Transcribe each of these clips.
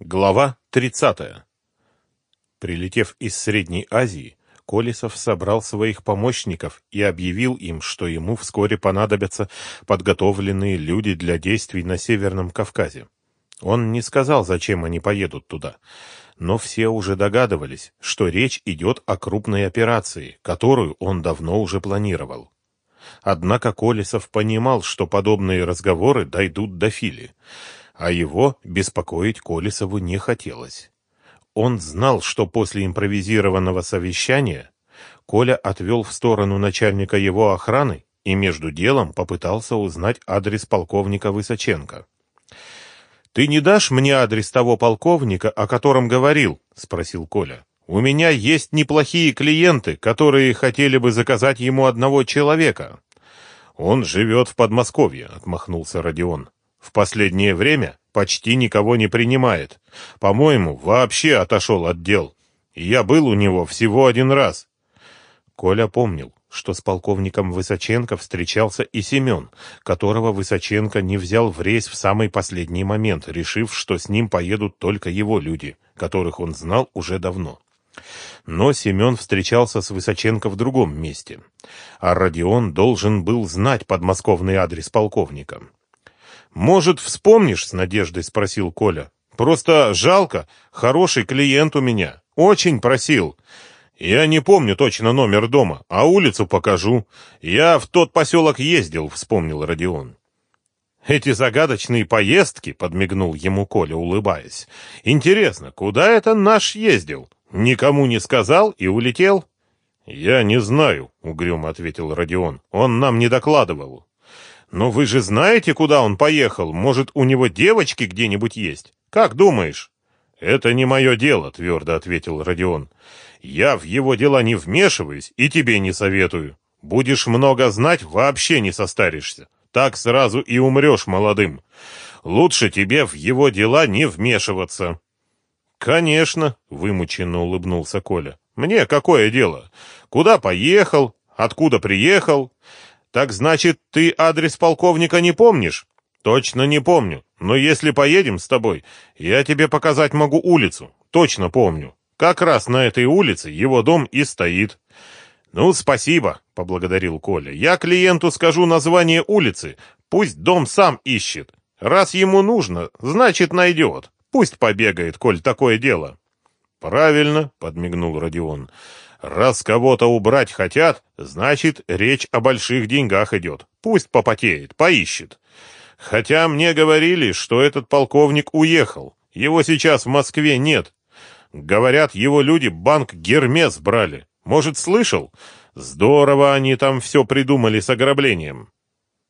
Глава 30. Прилетев из Средней Азии, Колесов собрал своих помощников и объявил им, что ему вскоре понадобятся подготовленные люди для действий на Северном Кавказе. Он не сказал, зачем они поедут туда, но все уже догадывались, что речь идет о крупной операции, которую он давно уже планировал. Однако Колесов понимал, что подобные разговоры дойдут до Фили а его беспокоить Колесову не хотелось. Он знал, что после импровизированного совещания Коля отвел в сторону начальника его охраны и между делом попытался узнать адрес полковника Высоченко. «Ты не дашь мне адрес того полковника, о котором говорил?» — спросил Коля. «У меня есть неплохие клиенты, которые хотели бы заказать ему одного человека». «Он живет в Подмосковье», — отмахнулся Родион. В последнее время почти никого не принимает. По-моему, вообще отошел от дел. я был у него всего один раз. Коля помнил, что с полковником Высоченко встречался и Семен, которого Высоченко не взял в рейс в самый последний момент, решив, что с ним поедут только его люди, которых он знал уже давно. Но Семен встречался с Высоченко в другом месте, а Родион должен был знать подмосковный адрес полковника. «Может, вспомнишь?» — с надеждой спросил Коля. «Просто жалко. Хороший клиент у меня. Очень просил. Я не помню точно номер дома, а улицу покажу. Я в тот поселок ездил», — вспомнил Родион. «Эти загадочные поездки», — подмигнул ему Коля, улыбаясь. «Интересно, куда это наш ездил? Никому не сказал и улетел?» «Я не знаю», — угрюмо ответил Родион. «Он нам не докладывал». «Но вы же знаете, куда он поехал? Может, у него девочки где-нибудь есть? Как думаешь?» «Это не мое дело», — твердо ответил Родион. «Я в его дела не вмешиваюсь и тебе не советую. Будешь много знать, вообще не состаришься. Так сразу и умрешь молодым. Лучше тебе в его дела не вмешиваться». «Конечно», — вымученно улыбнулся Коля. «Мне какое дело? Куда поехал? Откуда приехал? Так значит, ты адрес полковника не помнишь? Точно не помню. Но если поедем с тобой, я тебе показать могу улицу. Точно помню. Как раз на этой улице его дом и стоит. Ну, спасибо, поблагодарил Коля. Я клиенту скажу название улицы, пусть дом сам ищет. Раз ему нужно, значит найдет. Пусть побегает, коль такое дело. Правильно, подмигнул Родион. Раз кого-то убрать хотят, значит, речь о больших деньгах идет. Пусть попотеет, поищет. Хотя мне говорили, что этот полковник уехал. Его сейчас в Москве нет. Говорят, его люди банк «Гермес» брали. Может, слышал? Здорово они там все придумали с ограблением.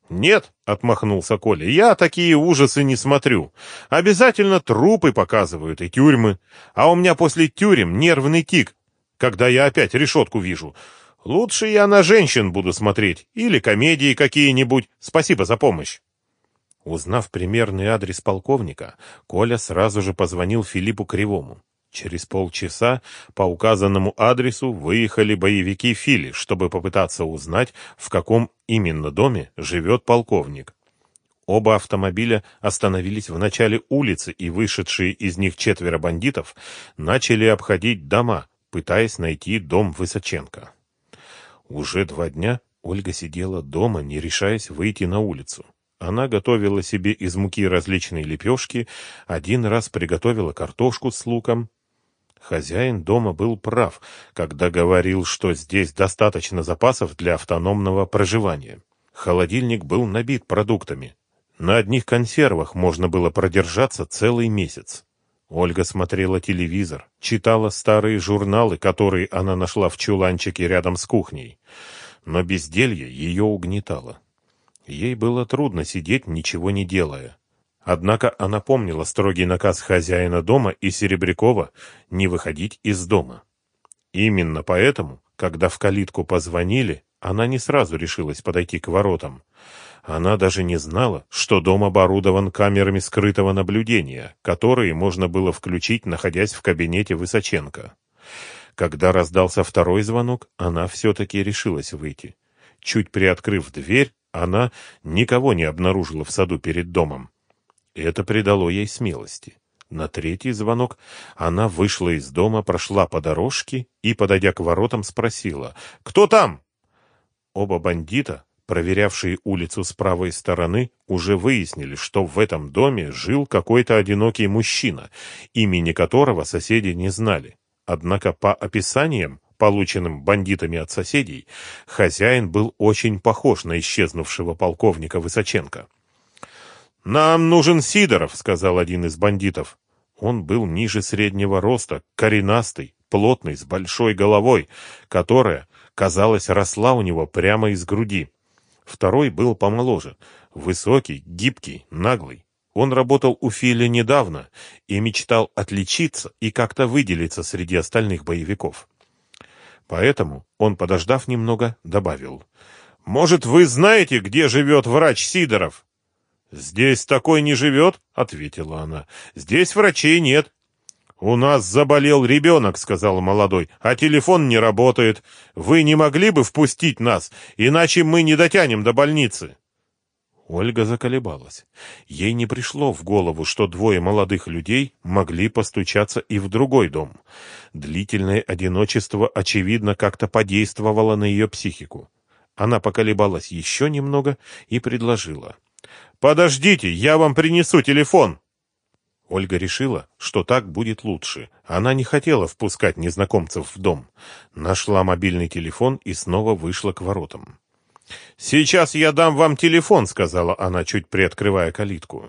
«Нет», — отмахнулся Коля, — «я такие ужасы не смотрю. Обязательно трупы показывают и тюрьмы. А у меня после тюрем нервный тик когда я опять решетку вижу. Лучше я на женщин буду смотреть, или комедии какие-нибудь. Спасибо за помощь. Узнав примерный адрес полковника, Коля сразу же позвонил Филиппу Кривому. Через полчаса по указанному адресу выехали боевики Фили, чтобы попытаться узнать, в каком именно доме живет полковник. Оба автомобиля остановились в начале улицы, и вышедшие из них четверо бандитов начали обходить дома, пытаясь найти дом Высоченко. Уже два дня Ольга сидела дома, не решаясь выйти на улицу. Она готовила себе из муки различные лепешки, один раз приготовила картошку с луком. Хозяин дома был прав, когда говорил, что здесь достаточно запасов для автономного проживания. Холодильник был набит продуктами. На одних консервах можно было продержаться целый месяц. Ольга смотрела телевизор, читала старые журналы, которые она нашла в чуланчике рядом с кухней. Но безделье ее угнетало. Ей было трудно сидеть, ничего не делая. Однако она помнила строгий наказ хозяина дома и Серебрякова не выходить из дома. Именно поэтому, когда в калитку позвонили, она не сразу решилась подойти к воротам. Она даже не знала, что дом оборудован камерами скрытого наблюдения, которые можно было включить, находясь в кабинете Высоченко. Когда раздался второй звонок, она все-таки решилась выйти. Чуть приоткрыв дверь, она никого не обнаружила в саду перед домом. Это придало ей смелости. На третий звонок она вышла из дома, прошла по дорожке и, подойдя к воротам, спросила «Кто там?». Оба бандита, проверявшие улицу с правой стороны, уже выяснили, что в этом доме жил какой-то одинокий мужчина, имени которого соседи не знали. Однако по описаниям, полученным бандитами от соседей, хозяин был очень похож на исчезнувшего полковника Высоченко. «Нам нужен Сидоров», — сказал один из бандитов. Он был ниже среднего роста, коренастый, плотный, с большой головой, которая, казалось, росла у него прямо из груди. Второй был помоложе, высокий, гибкий, наглый. Он работал у Филя недавно и мечтал отличиться и как-то выделиться среди остальных боевиков. Поэтому он, подождав немного, добавил. «Может, вы знаете, где живет врач Сидоров?» «Здесь такой не живет», — ответила она. «Здесь врачей нет». «У нас заболел ребенок», — сказал молодой, — «а телефон не работает. Вы не могли бы впустить нас, иначе мы не дотянем до больницы». Ольга заколебалась. Ей не пришло в голову, что двое молодых людей могли постучаться и в другой дом. Длительное одиночество, очевидно, как-то подействовало на ее психику. Она поколебалась еще немного и предложила. «Подождите, я вам принесу телефон!» Ольга решила, что так будет лучше. Она не хотела впускать незнакомцев в дом. Нашла мобильный телефон и снова вышла к воротам. «Сейчас я дам вам телефон», — сказала она, чуть приоткрывая калитку.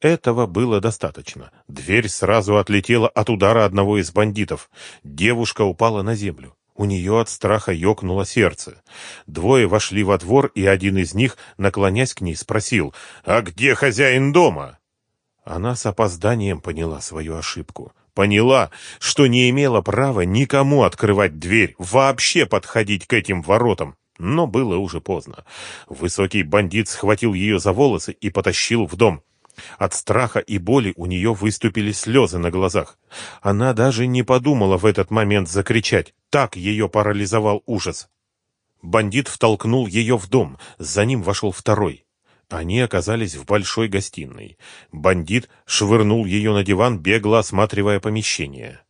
Этого было достаточно. Дверь сразу отлетела от удара одного из бандитов. Девушка упала на землю. У нее от страха ёкнуло сердце. Двое вошли во двор, и один из них, наклонясь к ней, спросил, «А где хозяин дома?» Она с опозданием поняла свою ошибку. Поняла, что не имела права никому открывать дверь, вообще подходить к этим воротам. Но было уже поздно. Высокий бандит схватил ее за волосы и потащил в дом. От страха и боли у нее выступили слезы на глазах. Она даже не подумала в этот момент закричать. Так ее парализовал ужас. Бандит втолкнул ее в дом. За ним вошел второй. Они оказались в большой гостиной. Бандит швырнул ее на диван, бегло осматривая помещение.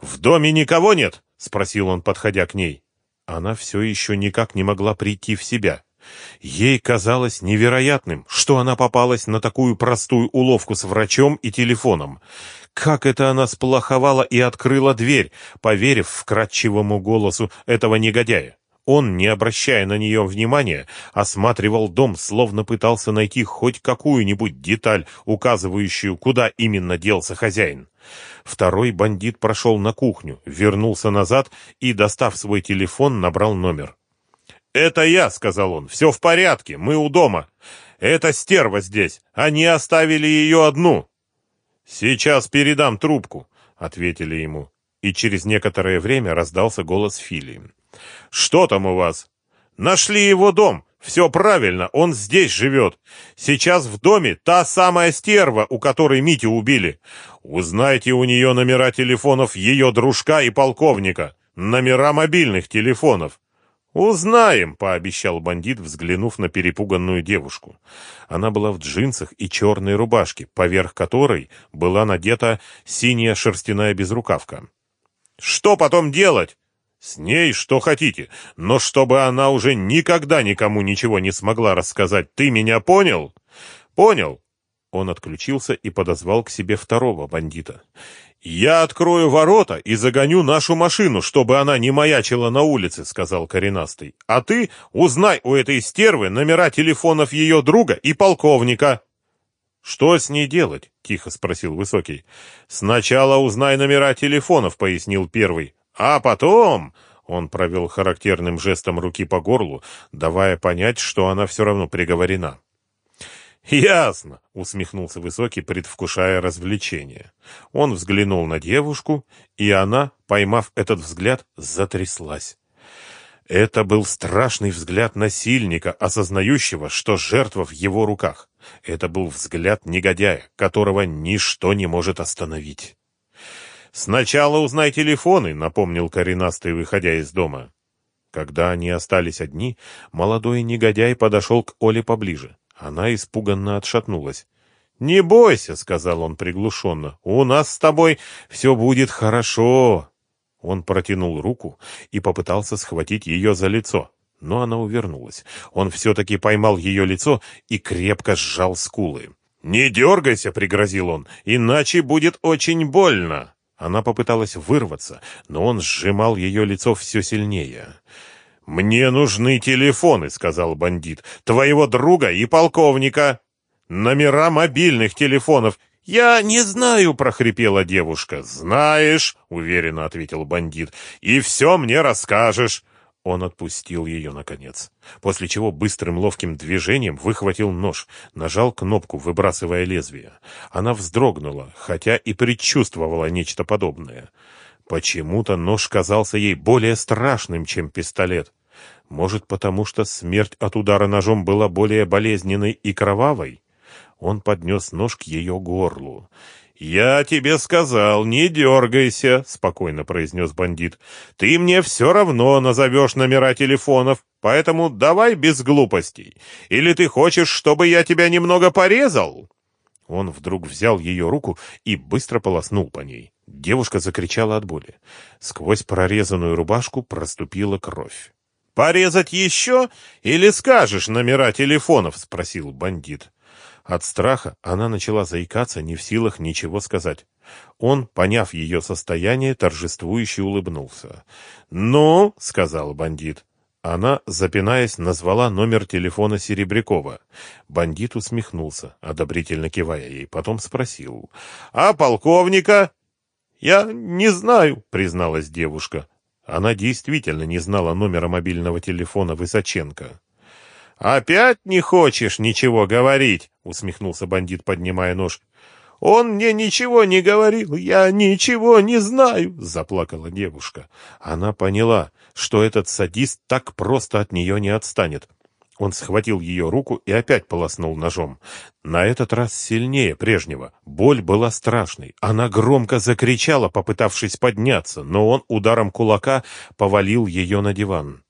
«В доме никого нет?» — спросил он, подходя к ней. Она все еще никак не могла прийти в себя. Ей казалось невероятным, что она попалась на такую простую уловку с врачом и телефоном. Как это она сплоховала и открыла дверь, поверив вкрадчивому голосу этого негодяя. Он, не обращая на нее внимания, осматривал дом, словно пытался найти хоть какую-нибудь деталь, указывающую, куда именно делся хозяин. Второй бандит прошел на кухню, вернулся назад и, достав свой телефон, набрал номер. «Это я», — сказал он, — «все в порядке, мы у дома. Это стерва здесь, они оставили ее одну». «Сейчас передам трубку», — ответили ему, и через некоторое время раздался голос Филии. «Что там у вас?» «Нашли его дом. Все правильно, он здесь живет. Сейчас в доме та самая стерва, у которой Митю убили. Узнайте у нее номера телефонов ее дружка и полковника. Номера мобильных телефонов. «Узнаем», — пообещал бандит, взглянув на перепуганную девушку. Она была в джинсах и черной рубашке, поверх которой была надета синяя шерстяная безрукавка. «Что потом делать?» С ней что хотите, но чтобы она уже никогда никому ничего не смогла рассказать. Ты меня понял? Понял. Он отключился и подозвал к себе второго бандита. «Я открою ворота и загоню нашу машину, чтобы она не маячила на улице», — сказал коренастый. «А ты узнай у этой стервы номера телефонов ее друга и полковника». «Что с ней делать?» — тихо спросил Высокий. «Сначала узнай номера телефонов», — пояснил первый. А потом он провел характерным жестом руки по горлу, давая понять, что она все равно приговорена. «Ясно», — усмехнулся Высокий, предвкушая развлечение. Он взглянул на девушку, и она, поймав этот взгляд, затряслась. Это был страшный взгляд насильника, осознающего, что жертва в его руках. Это был взгляд негодяя, которого ничто не может остановить. «Сначала узнай телефоны», — напомнил коренастый, выходя из дома. Когда они остались одни, молодой негодяй подошел к Оле поближе. Она испуганно отшатнулась. «Не бойся», — сказал он приглушенно, — «у нас с тобой все будет хорошо». Он протянул руку и попытался схватить ее за лицо, но она увернулась. Он все-таки поймал ее лицо и крепко сжал скулы. «Не дергайся», — пригрозил он, — «иначе будет очень больно». Она попыталась вырваться, но он сжимал ее лицо все сильнее. «Мне нужны телефоны», — сказал бандит, — «твоего друга и полковника». «Номера мобильных телефонов». «Я не знаю», — прохрипела девушка. «Знаешь», — уверенно ответил бандит, — «и все мне расскажешь». Он отпустил ее, наконец, после чего быстрым ловким движением выхватил нож, нажал кнопку, выбрасывая лезвие. Она вздрогнула, хотя и предчувствовала нечто подобное. Почему-то нож казался ей более страшным, чем пистолет. Может, потому что смерть от удара ножом была более болезненной и кровавой? Он поднес нож к ее горлу. «Я тебе сказал, не дергайся», — спокойно произнес бандит. «Ты мне все равно назовешь номера телефонов, поэтому давай без глупостей. Или ты хочешь, чтобы я тебя немного порезал?» Он вдруг взял ее руку и быстро полоснул по ней. Девушка закричала от боли. Сквозь прорезанную рубашку проступила кровь. «Порезать еще? Или скажешь номера телефонов?» — спросил бандит. От страха она начала заикаться, не в силах ничего сказать. Он, поняв ее состояние, торжествующе улыбнулся. «Ну?» — сказал бандит. Она, запинаясь, назвала номер телефона Серебрякова. Бандит усмехнулся, одобрительно кивая ей, потом спросил. «А полковника?» «Я не знаю», — призналась девушка. Она действительно не знала номера мобильного телефона Высоченко. «Опять не хочешь ничего говорить?» — усмехнулся бандит, поднимая нож. «Он мне ничего не говорил, я ничего не знаю», — заплакала девушка. Она поняла, что этот садист так просто от нее не отстанет. Он схватил ее руку и опять полоснул ножом. На этот раз сильнее прежнего. Боль была страшной. Она громко закричала, попытавшись подняться, но он ударом кулака повалил ее на диван.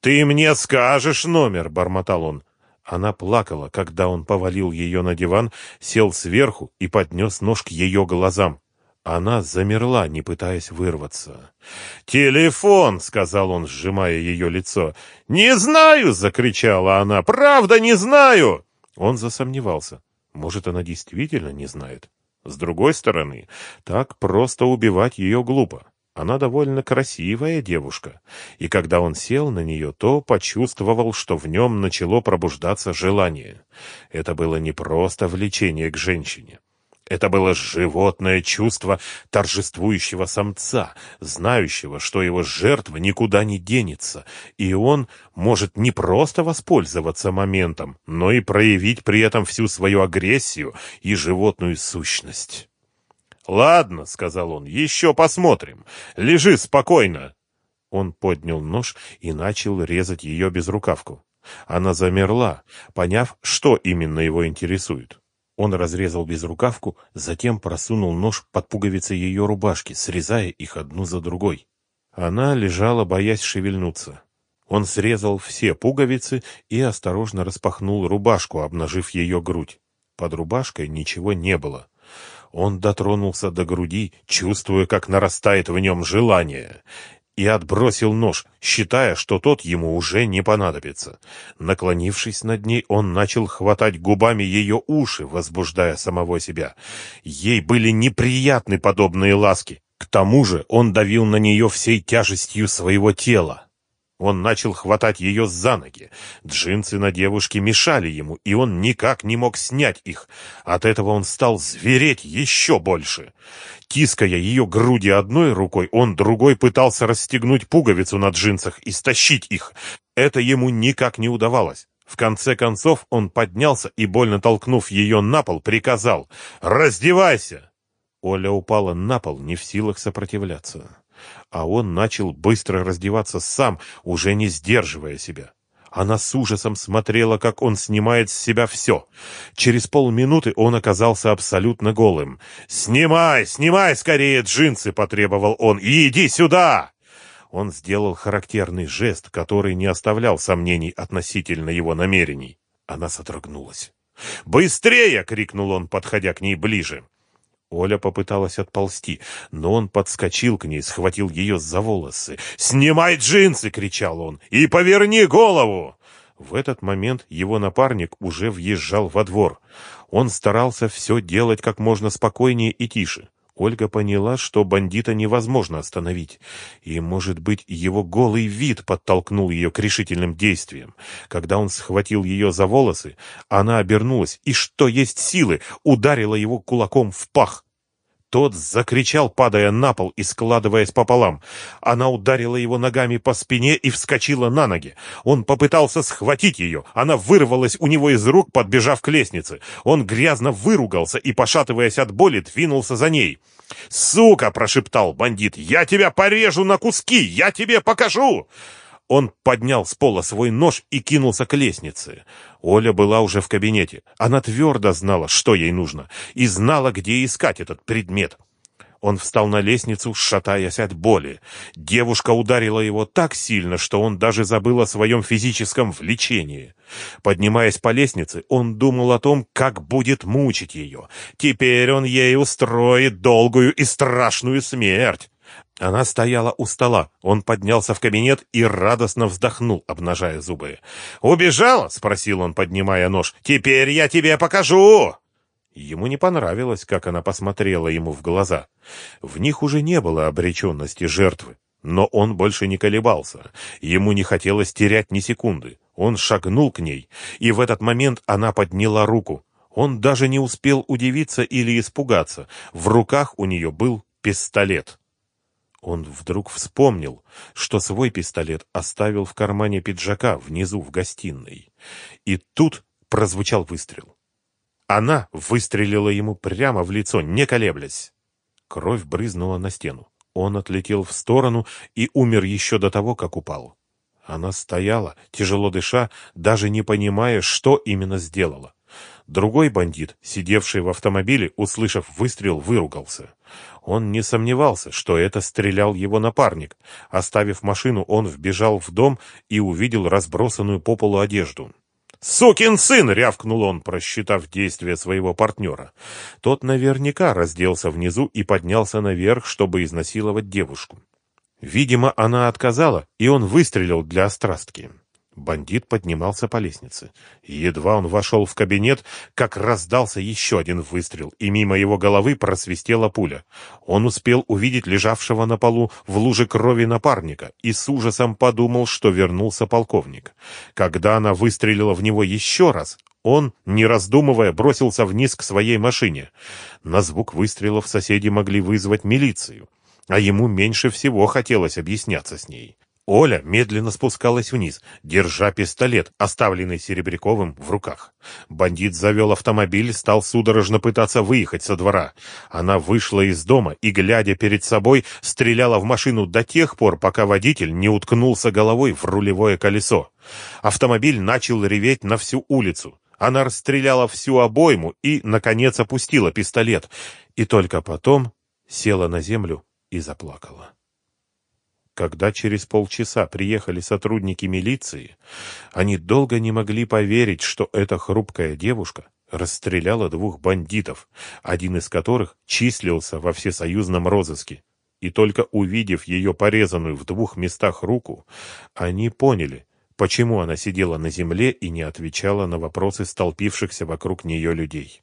«Ты мне скажешь номер!» — бормотал он. Она плакала, когда он повалил ее на диван, сел сверху и поднес нож к ее глазам. Она замерла, не пытаясь вырваться. «Телефон!» — сказал он, сжимая ее лицо. «Не знаю!» — закричала она. «Правда, не знаю!» Он засомневался. Может, она действительно не знает. С другой стороны, так просто убивать ее глупо. Она довольно красивая девушка, и когда он сел на нее, то почувствовал, что в нем начало пробуждаться желание. Это было не просто влечение к женщине. Это было животное чувство торжествующего самца, знающего, что его жертва никуда не денется, и он может не просто воспользоваться моментом, но и проявить при этом всю свою агрессию и животную сущность. «Ладно», — сказал он, — «еще посмотрим. Лежи спокойно». Он поднял нож и начал резать ее безрукавку. Она замерла, поняв, что именно его интересует. Он разрезал безрукавку, затем просунул нож под пуговицы ее рубашки, срезая их одну за другой. Она лежала, боясь шевельнуться. Он срезал все пуговицы и осторожно распахнул рубашку, обнажив ее грудь. Под рубашкой ничего не было. Он дотронулся до груди, чувствуя, как нарастает в нем желание, и отбросил нож, считая, что тот ему уже не понадобится. Наклонившись над ней, он начал хватать губами ее уши, возбуждая самого себя. Ей были неприятны подобные ласки. К тому же он давил на нее всей тяжестью своего тела. Он начал хватать ее за ноги. Джинсы на девушке мешали ему, и он никак не мог снять их. От этого он стал звереть еще больше. Тиская ее груди одной рукой, он другой пытался расстегнуть пуговицу на джинсах и стащить их. Это ему никак не удавалось. В конце концов он поднялся и, больно толкнув ее на пол, приказал «Раздевайся!». Оля упала на пол, не в силах сопротивляться а он начал быстро раздеваться сам, уже не сдерживая себя. Она с ужасом смотрела, как он снимает с себя все. Через полминуты он оказался абсолютно голым. «Снимай, снимай скорее джинсы!» — потребовал он. «И иди сюда!» Он сделал характерный жест, который не оставлял сомнений относительно его намерений. Она содрогнулась. «Быстрее!» — крикнул он, подходя к ней ближе. Оля попыталась отползти, но он подскочил к ней, схватил ее за волосы. «Снимай джинсы!» — кричал он. «И поверни голову!» В этот момент его напарник уже въезжал во двор. Он старался все делать как можно спокойнее и тише. Ольга поняла, что бандита невозможно остановить. И, может быть, его голый вид подтолкнул ее к решительным действиям. Когда он схватил ее за волосы, она обернулась и, что есть силы, ударила его кулаком в пах. Тот закричал, падая на пол и складываясь пополам. Она ударила его ногами по спине и вскочила на ноги. Он попытался схватить ее. Она вырвалась у него из рук, подбежав к лестнице. Он грязно выругался и, пошатываясь от боли, двинулся за ней. «Сука!» — прошептал бандит. «Я тебя порежу на куски! Я тебе покажу!» Он поднял с пола свой нож и кинулся к лестнице. Оля была уже в кабинете. Она твердо знала, что ей нужно, и знала, где искать этот предмет. Он встал на лестницу, шатаясь от боли. Девушка ударила его так сильно, что он даже забыл о своем физическом влечении. Поднимаясь по лестнице, он думал о том, как будет мучить ее. Теперь он ей устроит долгую и страшную смерть. Она стояла у стола. Он поднялся в кабинет и радостно вздохнул, обнажая зубы. «Убежала?» — спросил он, поднимая нож. «Теперь я тебе покажу!» Ему не понравилось, как она посмотрела ему в глаза. В них уже не было обреченности жертвы. Но он больше не колебался. Ему не хотелось терять ни секунды. Он шагнул к ней, и в этот момент она подняла руку. Он даже не успел удивиться или испугаться. В руках у нее был пистолет. Он вдруг вспомнил, что свой пистолет оставил в кармане пиджака внизу в гостиной. И тут прозвучал выстрел. Она выстрелила ему прямо в лицо, не колеблясь. Кровь брызнула на стену. Он отлетел в сторону и умер еще до того, как упал. Она стояла, тяжело дыша, даже не понимая, что именно сделала. Другой бандит, сидевший в автомобиле, услышав выстрел, выругался. Он не сомневался, что это стрелял его напарник. Оставив машину, он вбежал в дом и увидел разбросанную по полу одежду. «Сукин сын!» — рявкнул он, просчитав действия своего партнера. Тот наверняка разделся внизу и поднялся наверх, чтобы изнасиловать девушку. Видимо, она отказала, и он выстрелил для острастки. Бандит поднимался по лестнице. Едва он вошел в кабинет, как раздался еще один выстрел, и мимо его головы просвистела пуля. Он успел увидеть лежавшего на полу в луже крови напарника и с ужасом подумал, что вернулся полковник. Когда она выстрелила в него еще раз, он, не раздумывая, бросился вниз к своей машине. На звук выстрелов соседи могли вызвать милицию, а ему меньше всего хотелось объясняться с ней. Оля медленно спускалась вниз, держа пистолет, оставленный Серебряковым в руках. Бандит завел автомобиль, стал судорожно пытаться выехать со двора. Она вышла из дома и, глядя перед собой, стреляла в машину до тех пор, пока водитель не уткнулся головой в рулевое колесо. Автомобиль начал реветь на всю улицу. Она расстреляла всю обойму и, наконец, опустила пистолет. И только потом села на землю и заплакала. Когда через полчаса приехали сотрудники милиции, они долго не могли поверить, что эта хрупкая девушка расстреляла двух бандитов, один из которых числился во всесоюзном розыске. И только увидев ее порезанную в двух местах руку, они поняли, почему она сидела на земле и не отвечала на вопросы столпившихся вокруг нее людей.